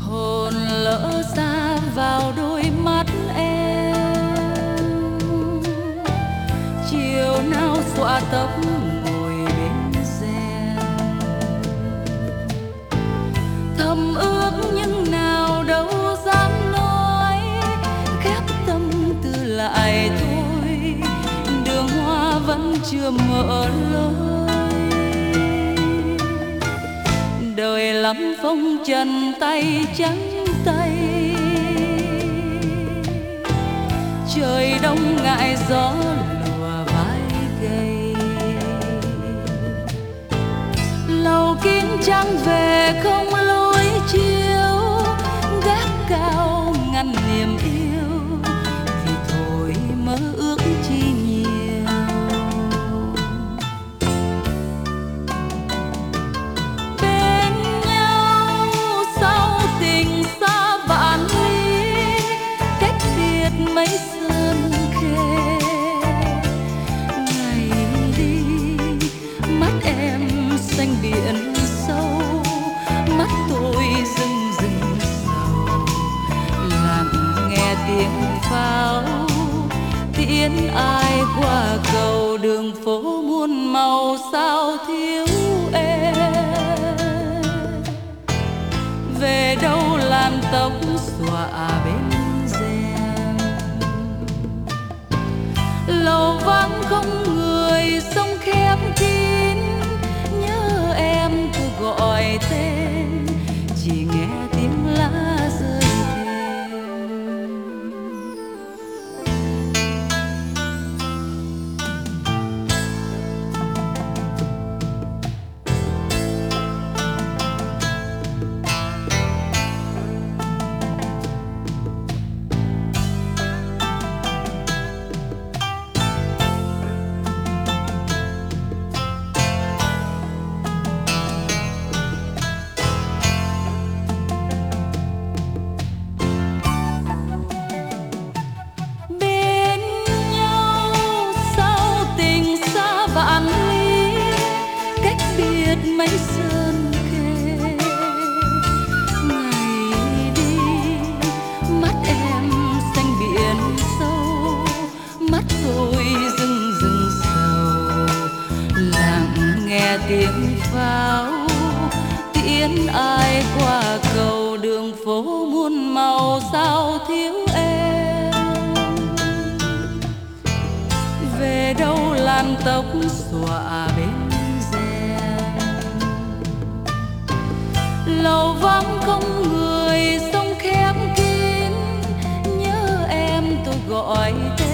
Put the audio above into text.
hồn lỡ xa vào đôi mắt em. Chiều nào xõa tóc ngồi bên rèm thầm ước nhưng nào đâu dám nói, khép tâm tư lại chưa mở lối đời lắm phong trần tay trắng tay. Trời đông ngại gió lùa vai gầy. Lầu kín trăng về không tiễn ai qua cầu đường phố muôn màu sao thiếu em? Về đâu làm tóc xòa bên rèm? Lầu vắng không người, sông khép kín biết mấy sơn khê ngày đi, mắt em xanh biển sâu, mắt tôi rừng rừng sầu. Lặng nghe tiếng pháo, tiễn ai qua cầu đường phố muôn màu, sao thiếu em? Về đâu làn tóc xòa bên lầu vắng không người sông khép kín. Nhớ em tôi gọi tên.